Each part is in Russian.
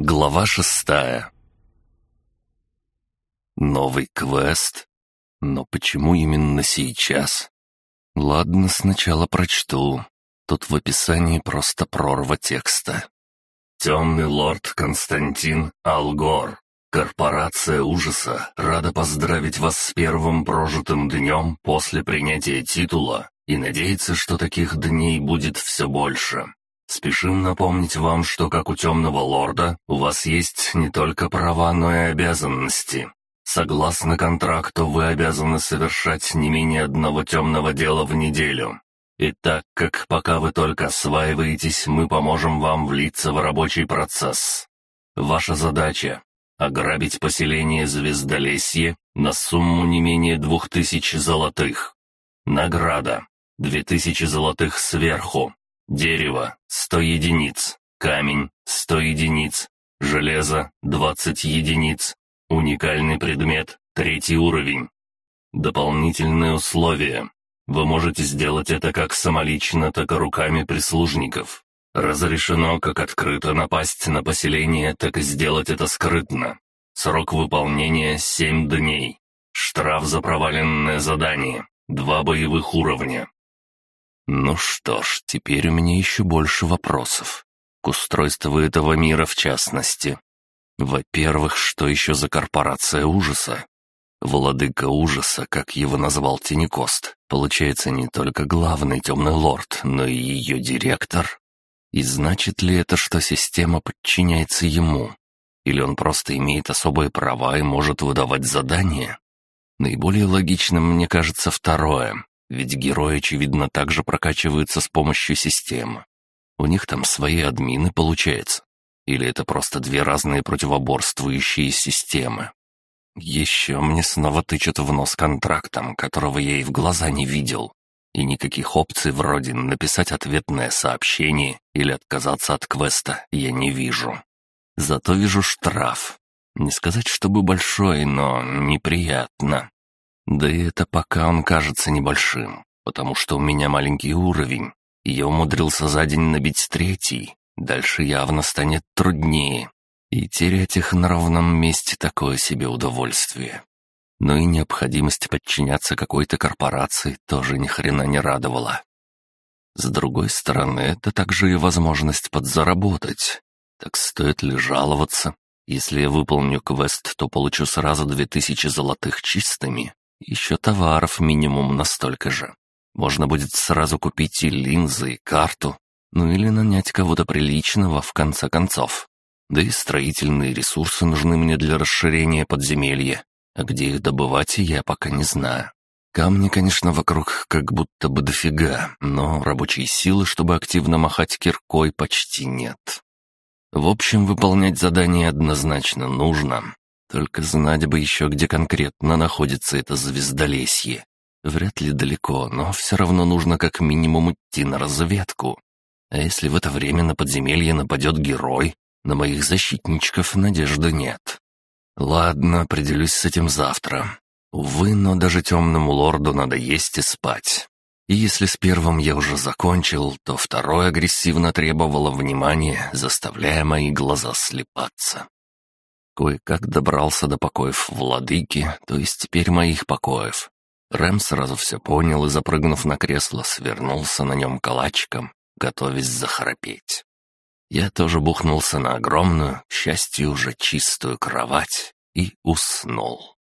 Глава шестая Новый квест? Но почему именно сейчас? Ладно, сначала прочту. Тут в описании просто прорва текста. «Темный лорд Константин Алгор. Корпорация ужаса рада поздравить вас с первым прожитым днем после принятия титула и надеется, что таких дней будет все больше. Спешим напомнить вам, что как у темного лорда, у вас есть не только права, но и обязанности. Согласно контракту, вы обязаны совершать не менее одного темного дела в неделю. И так как пока вы только осваиваетесь, мы поможем вам влиться в рабочий процесс. Ваша задача — ограбить поселение Звездолесье на сумму не менее двух тысяч золотых. Награда — две тысячи золотых сверху, Дерево — 100 единиц, камень — 100 единиц, железо — 20 единиц, уникальный предмет — третий уровень. Дополнительные условия. Вы можете сделать это как самолично, так и руками прислужников. Разрешено как открыто напасть на поселение, так и сделать это скрытно. Срок выполнения — 7 дней. Штраф за проваленное задание. Два боевых уровня. Ну что ж, теперь у меня еще больше вопросов. К устройству этого мира в частности. Во-первых, что еще за корпорация ужаса? Владыка ужаса, как его назвал Тинекост, получается не только главный темный лорд, но и ее директор. И значит ли это, что система подчиняется ему? Или он просто имеет особые права и может выдавать задания? Наиболее логичным мне кажется второе. Ведь герои, очевидно, также прокачиваются с помощью системы. У них там свои админы, получается. Или это просто две разные противоборствующие системы? Еще мне снова тычут в нос контрактом, которого я и в глаза не видел. И никаких опций вроде написать ответное сообщение или отказаться от квеста я не вижу. Зато вижу штраф. Не сказать, чтобы большой, но неприятно. Да и это пока он кажется небольшим, потому что у меня маленький уровень, я умудрился за день набить третий. Дальше явно станет труднее, и терять их на ровном месте такое себе удовольствие. Но и необходимость подчиняться какой-то корпорации тоже ни хрена не радовала. С другой стороны, это также и возможность подзаработать. Так стоит ли жаловаться? Если я выполню квест, то получу сразу две тысячи золотых чистыми, еще товаров минимум настолько же. Можно будет сразу купить и линзы, и карту, ну или нанять кого-то приличного в конце концов. Да и строительные ресурсы нужны мне для расширения подземелья, а где их добывать я пока не знаю. Камни, конечно, вокруг как будто бы дофига, но рабочей силы, чтобы активно махать киркой, почти нет. В общем, выполнять задание однозначно нужно, только знать бы еще, где конкретно находится это звездолесье. Вряд ли далеко, но все равно нужно как минимум идти на разведку. А если в это время на подземелье нападет герой, на моих защитничков надежды нет. Ладно, определюсь с этим завтра. Увы, но даже темному лорду надо есть и спать. И если с первым я уже закончил, то второе агрессивно требовало внимания, заставляя мои глаза слепаться. Кое-как добрался до покоев владыки, то есть теперь моих покоев. Рэм сразу все понял и, запрыгнув на кресло, свернулся на нем калачиком, готовясь захрапеть. Я тоже бухнулся на огромную, к счастью, уже чистую кровать и уснул.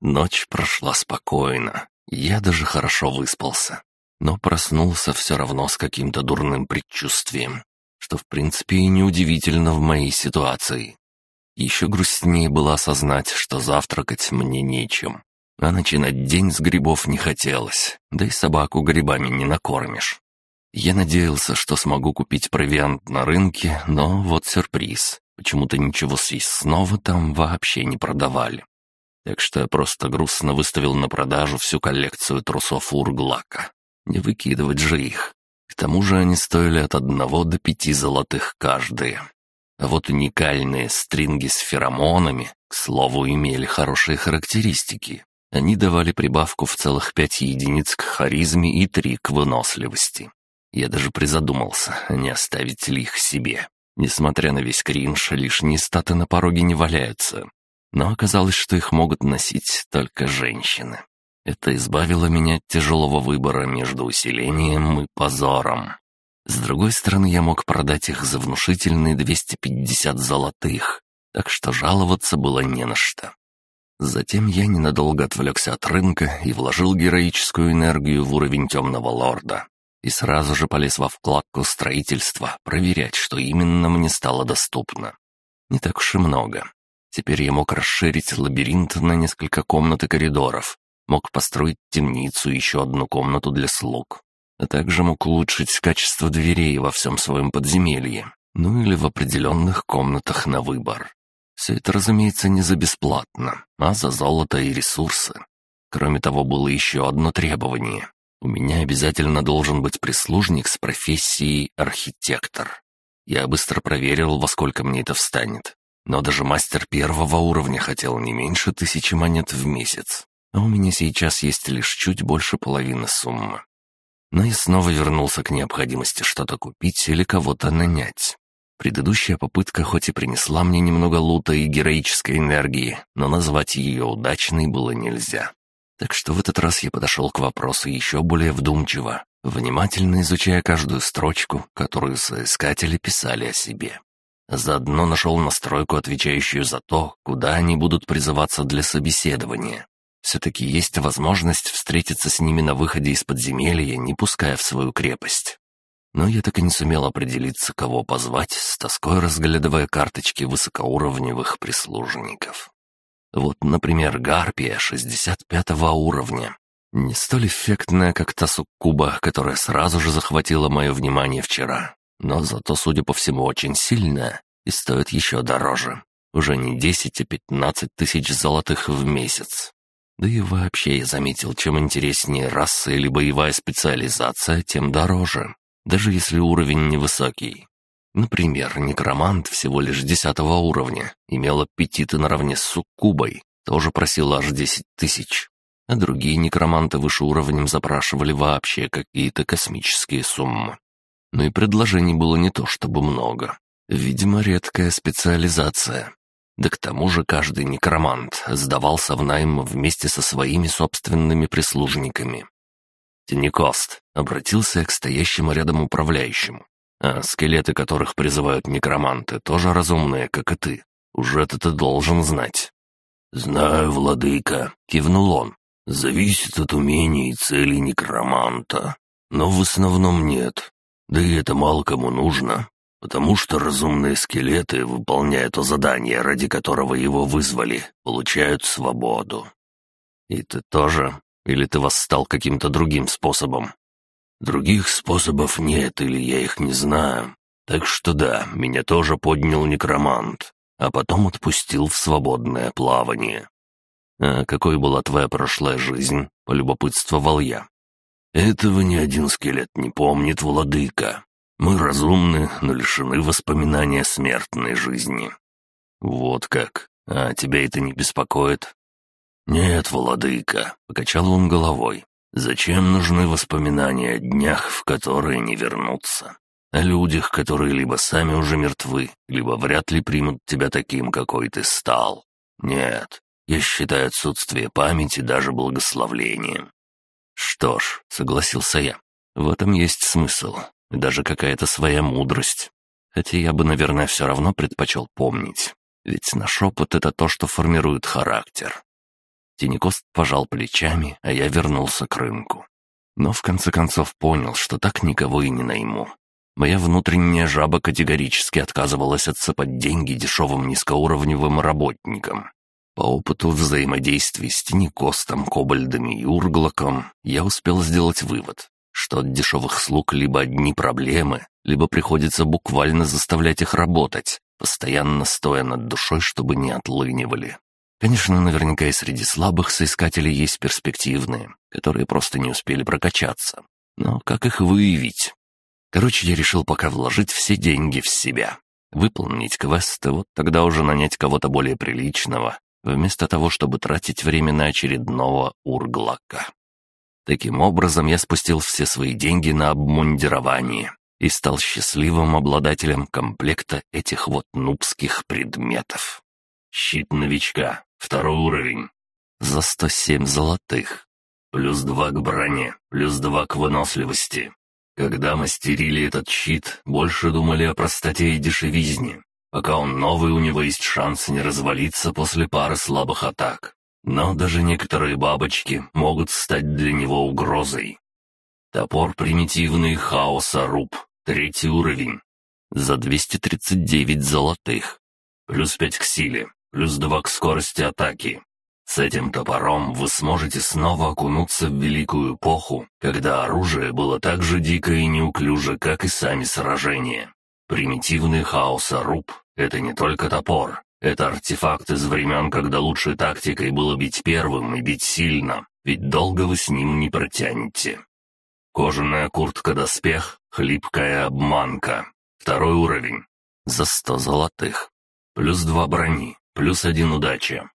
Ночь прошла спокойно, я даже хорошо выспался, но проснулся все равно с каким-то дурным предчувствием, что в принципе и неудивительно в моей ситуации. Еще грустнее было осознать, что завтракать мне нечем. А начинать день с грибов не хотелось, да и собаку грибами не накормишь. Я надеялся, что смогу купить провиант на рынке, но вот сюрприз. Почему-то ничего съестного там вообще не продавали. Так что я просто грустно выставил на продажу всю коллекцию трусов Урглака. Не выкидывать же их. К тому же они стоили от одного до пяти золотых каждые. А вот уникальные стринги с феромонами, к слову, имели хорошие характеристики. Они давали прибавку в целых пять единиц к харизме и три к выносливости. Я даже призадумался, не оставить ли их себе. Несмотря на весь кринж, лишние статы на пороге не валяются. Но оказалось, что их могут носить только женщины. Это избавило меня от тяжелого выбора между усилением и позором. С другой стороны, я мог продать их за внушительные 250 золотых, так что жаловаться было не на что. Затем я ненадолго отвлекся от рынка и вложил героическую энергию в уровень темного лорда. И сразу же полез во вкладку строительства, проверять, что именно мне стало доступно. Не так уж и много. Теперь я мог расширить лабиринт на несколько комнат и коридоров, мог построить темницу и еще одну комнату для слуг, а также мог улучшить качество дверей во всем своем подземелье, ну или в определенных комнатах на выбор. Все это, разумеется, не за бесплатно, а за золото и ресурсы. Кроме того, было еще одно требование. У меня обязательно должен быть прислужник с профессией архитектор. Я быстро проверил, во сколько мне это встанет. Но даже мастер первого уровня хотел не меньше тысячи монет в месяц. А у меня сейчас есть лишь чуть больше половины суммы. Но я снова вернулся к необходимости что-то купить или кого-то нанять. Предыдущая попытка хоть и принесла мне немного лута и героической энергии, но назвать ее удачной было нельзя. Так что в этот раз я подошел к вопросу еще более вдумчиво, внимательно изучая каждую строчку, которую соискатели писали о себе. Заодно нашел настройку, отвечающую за то, куда они будут призываться для собеседования. Все-таки есть возможность встретиться с ними на выходе из подземелья, не пуская в свою крепость но я так и не сумел определиться, кого позвать, с тоской разглядывая карточки высокоуровневых прислужников. Вот, например, Гарпия 65 уровня. Не столь эффектная, как та суккуба, которая сразу же захватила мое внимание вчера, но зато, судя по всему, очень сильная и стоит еще дороже. Уже не 10, а 15 тысяч золотых в месяц. Да и вообще я заметил, чем интереснее раса или боевая специализация, тем дороже даже если уровень невысокий. Например, некромант всего лишь десятого уровня, имел аппетиты наравне с суккубой, тоже просил аж десять тысяч. А другие некроманты выше уровнем запрашивали вообще какие-то космические суммы. Но и предложений было не то чтобы много. Видимо, редкая специализация. Да к тому же каждый некромант сдавался в найм вместе со своими собственными прислужниками. «Тинекост», — обратился к стоящему рядом управляющему. «А скелеты, которых призывают некроманты, тоже разумные, как и ты. Уже это ты должен знать». «Знаю, владыка», — кивнул он. «Зависит от умений и целей некроманта. Но в основном нет. Да и это мало кому нужно, потому что разумные скелеты, выполняя то задание, ради которого его вызвали, получают свободу». «И ты тоже?» Или ты восстал каким-то другим способом?» «Других способов нет, или я их не знаю. Так что да, меня тоже поднял некромант, а потом отпустил в свободное плавание». «А какой была твоя прошлая жизнь?» — полюбопытствовал я. «Этого ни один скелет не помнит, владыка. Мы разумны, но лишены воспоминания смертной жизни». «Вот как? А тебя это не беспокоит?» «Нет, владыка», — покачал он головой. «Зачем нужны воспоминания о днях, в которые не вернутся? О людях, которые либо сами уже мертвы, либо вряд ли примут тебя таким, какой ты стал? Нет, я считаю отсутствие памяти даже благословлением». «Что ж», — согласился я, — «в этом есть смысл, даже какая-то своя мудрость. Хотя я бы, наверное, все равно предпочел помнить, ведь наш опыт — это то, что формирует характер. Тинекост пожал плечами, а я вернулся к рынку. Но в конце концов понял, что так никого и не найму. Моя внутренняя жаба категорически отказывалась отсыпать деньги дешевым низкоуровневым работникам. По опыту взаимодействий с Тинекостом, Кобальдами и Урглоком я успел сделать вывод, что от дешевых слуг либо одни проблемы, либо приходится буквально заставлять их работать, постоянно стоя над душой, чтобы не отлынивали. Конечно, наверняка и среди слабых соискателей есть перспективные, которые просто не успели прокачаться. Но как их выявить? Короче, я решил пока вложить все деньги в себя. Выполнить квесты, вот тогда уже нанять кого-то более приличного, вместо того, чтобы тратить время на очередного урглака. Таким образом, я спустил все свои деньги на обмундирование. и стал счастливым обладателем комплекта этих вот нубских предметов. Щит новичка, второй уровень. За 107 золотых. Плюс два к броне, плюс два к выносливости. Когда мастерили этот щит, больше думали о простоте и дешевизне. Пока он новый, у него есть шанс не развалиться после пары слабых атак. Но даже некоторые бабочки могут стать для него угрозой. Топор примитивный хаоса руб, третий уровень. За 239 золотых. Плюс 5 к силе, плюс 2 к скорости атаки. С этим топором вы сможете снова окунуться в великую эпоху, когда оружие было так же дико и неуклюже, как и сами сражения. Примитивный хаоса руб — это не только топор, это артефакт из времен, когда лучшей тактикой было бить первым и бить сильно, ведь долго вы с ним не протянете. Кожаная куртка-доспех, хлипкая обманка. Второй уровень. За сто золотых. Плюс два брони, плюс один удача.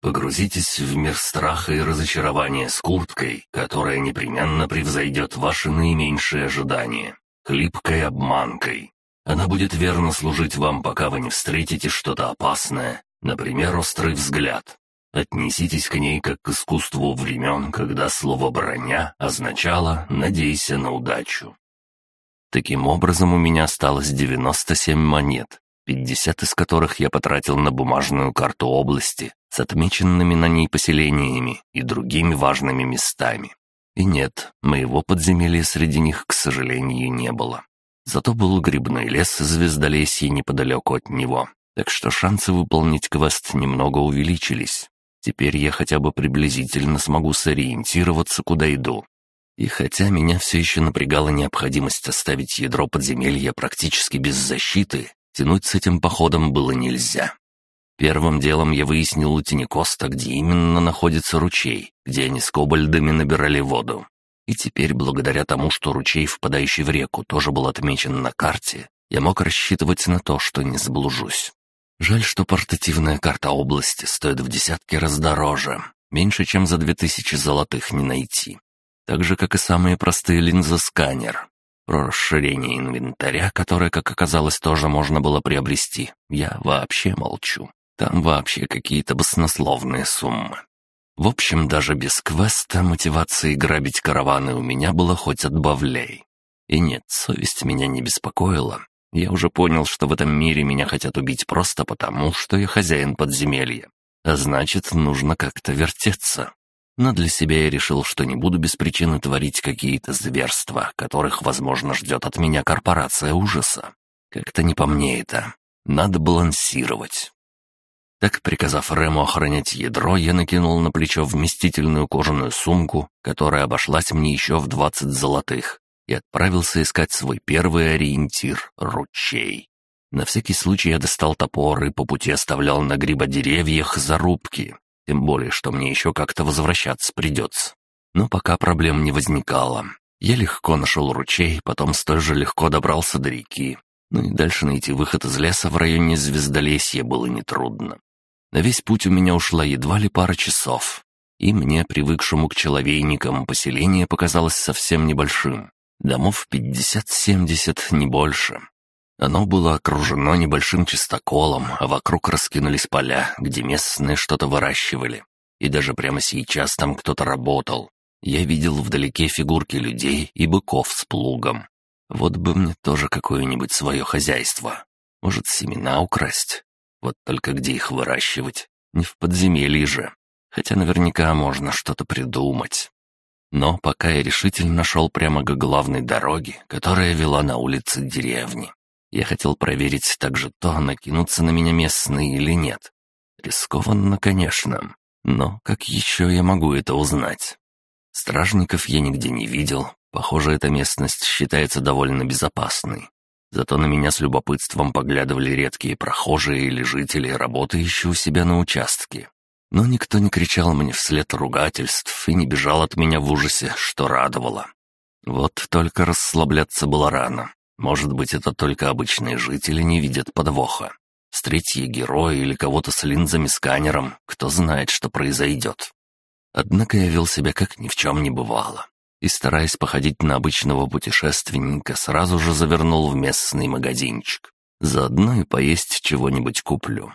Погрузитесь в мир страха и разочарования с курткой, которая непременно превзойдет ваши наименьшие ожидания. Хлипкой обманкой. Она будет верно служить вам, пока вы не встретите что-то опасное, например, острый взгляд, Отнеситесь к ней как к искусству времен, когда слово «броня» означало «надейся на удачу». Таким образом, у меня осталось 97 монет, 50 из которых я потратил на бумажную карту области с отмеченными на ней поселениями и другими важными местами. И нет, моего подземелья среди них, к сожалению, не было. Зато был грибной лес звездолесья неподалеку от него, так что шансы выполнить квест немного увеличились. Теперь я хотя бы приблизительно смогу сориентироваться, куда иду. И хотя меня все еще напрягала необходимость оставить ядро подземелья практически без защиты, тянуть с этим походом было нельзя. Первым делом я выяснил у Тинекоста, где именно находится ручей, где они с кобальдами набирали воду. И теперь, благодаря тому, что ручей, впадающий в реку, тоже был отмечен на карте, я мог рассчитывать на то, что не заблужусь. Жаль, что портативная карта области стоит в десятки раз дороже. Меньше, чем за две тысячи золотых не найти. Так же, как и самые простые линзы-сканер. Про расширение инвентаря, которое, как оказалось, тоже можно было приобрести, я вообще молчу. Там вообще какие-то баснословные суммы. В общем, даже без квеста мотивации грабить караваны у меня было хоть отбавляй. И нет, совесть меня не беспокоила. Я уже понял, что в этом мире меня хотят убить просто потому, что я хозяин подземелья. А значит, нужно как-то вертеться. Но для себя я решил, что не буду без причины творить какие-то зверства, которых, возможно, ждет от меня корпорация ужаса. Как-то не по мне это. Надо балансировать. Так, приказав Рему охранять ядро, я накинул на плечо вместительную кожаную сумку, которая обошлась мне еще в двадцать золотых, и отправился искать свой первый ориентир — ручей. На всякий случай я достал топор и по пути оставлял на грибодеревьях зарубки, тем более, что мне еще как-то возвращаться придется. Но пока проблем не возникало. Я легко нашел ручей, потом столь же легко добрался до реки. Ну и дальше найти выход из леса в районе Звездолесья было нетрудно. На весь путь у меня ушла едва ли пара часов, и мне, привыкшему к человейникам, поселение показалось совсем небольшим. Домов пятьдесят-семьдесят, не больше. Оно было окружено небольшим чистоколом, а вокруг раскинулись поля, где местные что-то выращивали. И даже прямо сейчас там кто-то работал. Я видел вдалеке фигурки людей и быков с плугом. Вот бы мне тоже какое-нибудь свое хозяйство. Может, семена украсть? Вот только где их выращивать? Не в подземелье же. Хотя наверняка можно что-то придумать. Но пока я решительно шел прямо к главной дороге, которая вела на улицы деревни. Я хотел проверить также то, накинуться на меня местные или нет. Рискованно, конечно, но как еще я могу это узнать? Стражников я нигде не видел, похоже, эта местность считается довольно безопасной. Зато на меня с любопытством поглядывали редкие прохожие или жители, работающие у себя на участке. Но никто не кричал мне вслед ругательств и не бежал от меня в ужасе, что радовало. Вот только расслабляться было рано. Может быть, это только обычные жители не видят подвоха. Встреть я героя или кого-то с линзами-сканером, кто знает, что произойдет. Однако я вел себя как ни в чем не бывало. И, стараясь походить на обычного путешественника, сразу же завернул в местный магазинчик. Заодно и поесть чего-нибудь куплю.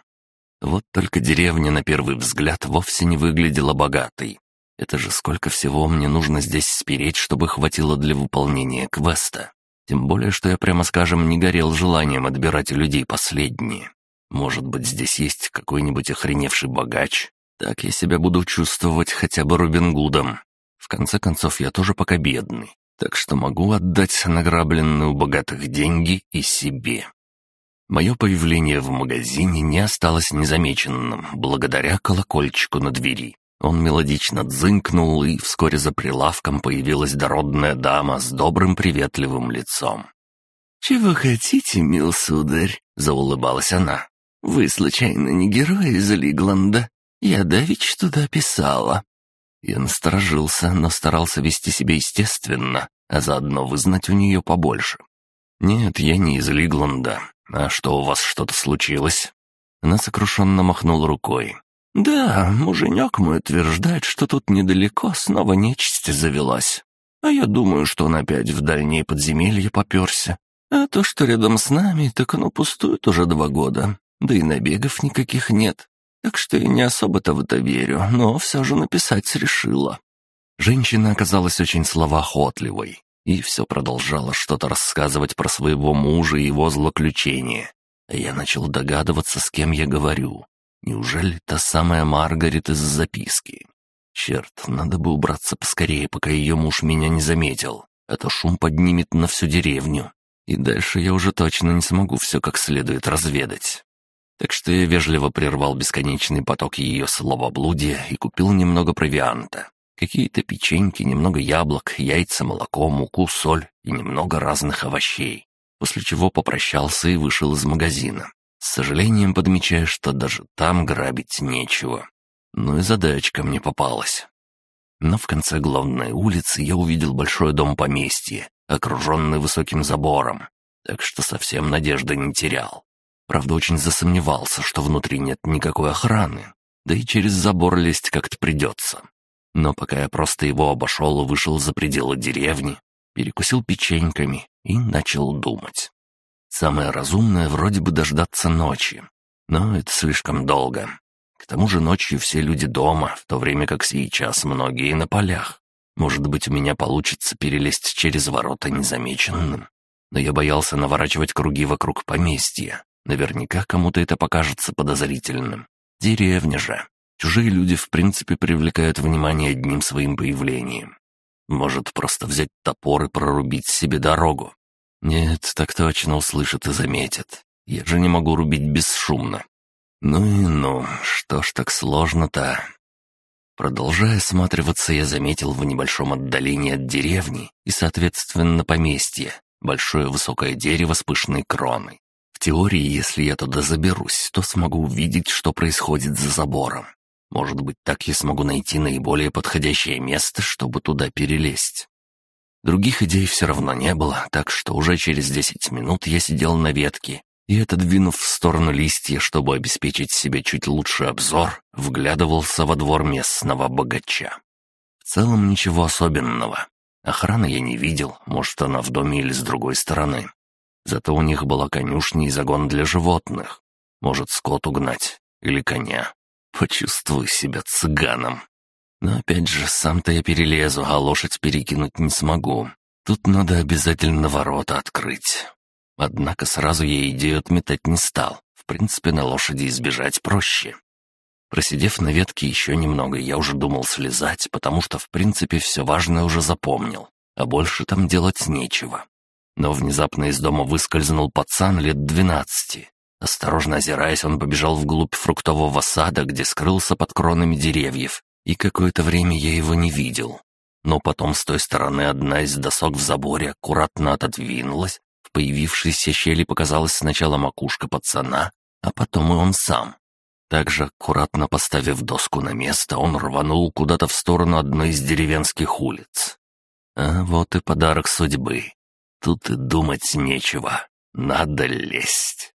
Вот только деревня на первый взгляд вовсе не выглядела богатой. Это же сколько всего мне нужно здесь спереть, чтобы хватило для выполнения квеста. Тем более, что я, прямо скажем, не горел желанием отбирать у людей последние. Может быть, здесь есть какой-нибудь охреневший богач? Так я себя буду чувствовать хотя бы Робин Гудом. В конце концов, я тоже пока бедный, так что могу отдать награбленные у богатых деньги и себе. Мое появление в магазине не осталось незамеченным, благодаря колокольчику на двери. Он мелодично дзынкнул, и вскоре за прилавком появилась дородная дама с добрым приветливым лицом. «Чего хотите, мил сударь?» — заулыбалась она. «Вы, случайно, не герой из Лигланда? Я давич туда писала». Я насторожился, но старался вести себя естественно, а заодно вызнать у нее побольше. «Нет, я не из Лигланда. А что, у вас что-то случилось?» Она сокрушенно махнула рукой. «Да, муженек мой утверждает, что тут недалеко снова нечисть завелась. А я думаю, что он опять в дальние подземелья поперся. А то, что рядом с нами, так оно пустует уже два года. Да и набегов никаких нет. Так что я не особо-то в это верю, но все же написать решила». Женщина оказалась очень словоохотливой и все продолжала что-то рассказывать про своего мужа и его злоключения. А я начал догадываться, с кем я говорю. Неужели та самая Маргарет из записки? Черт, надо бы убраться поскорее, пока ее муж меня не заметил, а то шум поднимет на всю деревню. И дальше я уже точно не смогу все как следует разведать. Так что я вежливо прервал бесконечный поток ее словоблудия и купил немного провианта. Какие-то печеньки, немного яблок, яйца, молоко, муку, соль и немного разных овощей. После чего попрощался и вышел из магазина. С сожалением подмечая, что даже там грабить нечего. Ну и задачка мне попалась. Но в конце главной улицы я увидел большой дом поместья, окруженный высоким забором, так что совсем надежды не терял. Правда, очень засомневался, что внутри нет никакой охраны, да и через забор лезть как-то придется. Но пока я просто его обошел и вышел за пределы деревни, перекусил печеньками и начал думать. Самое разумное вроде бы дождаться ночи. Но это слишком долго. К тому же ночью все люди дома, в то время как сейчас многие на полях. Может быть, у меня получится перелезть через ворота незамеченным. Но я боялся наворачивать круги вокруг поместья. Наверняка кому-то это покажется подозрительным. Деревня же. Чужие люди в принципе привлекают внимание одним своим появлением. Может, просто взять топор и прорубить себе дорогу. Нет, так точно услышат и заметят. Я же не могу рубить бесшумно. Ну и ну, что ж так сложно-то? Продолжая осматриваться, я заметил в небольшом отдалении от деревни и, соответственно, поместье, большое высокое дерево с пышной кроной. Теории, если я туда заберусь, то смогу увидеть, что происходит за забором. Может быть, так я смогу найти наиболее подходящее место, чтобы туда перелезть. Других идей все равно не было, так что уже через десять минут я сидел на ветке и, отодвинув в сторону листья, чтобы обеспечить себе чуть лучший обзор, вглядывался во двор местного богача. В целом ничего особенного. Охраны я не видел, может, она в доме или с другой стороны. Зато у них была конюшня и загон для животных. Может, скот угнать или коня. Почувствуй себя цыганом. Но опять же, сам-то я перелезу, а лошадь перекинуть не смогу. Тут надо обязательно ворота открыть. Однако сразу я идею отметать не стал. В принципе, на лошади избежать проще. Просидев на ветке еще немного, я уже думал слезать, потому что, в принципе, все важное уже запомнил, а больше там делать нечего. Но внезапно из дома выскользнул пацан лет двенадцати. Осторожно озираясь, он побежал вглубь фруктового сада, где скрылся под кронами деревьев, и какое-то время я его не видел. Но потом с той стороны одна из досок в заборе аккуратно отодвинулась, в появившейся щели показалась сначала макушка пацана, а потом и он сам. Также аккуратно поставив доску на место, он рванул куда-то в сторону одной из деревенских улиц. А вот и подарок судьбы. Тут и думать нечего. Надо лезть.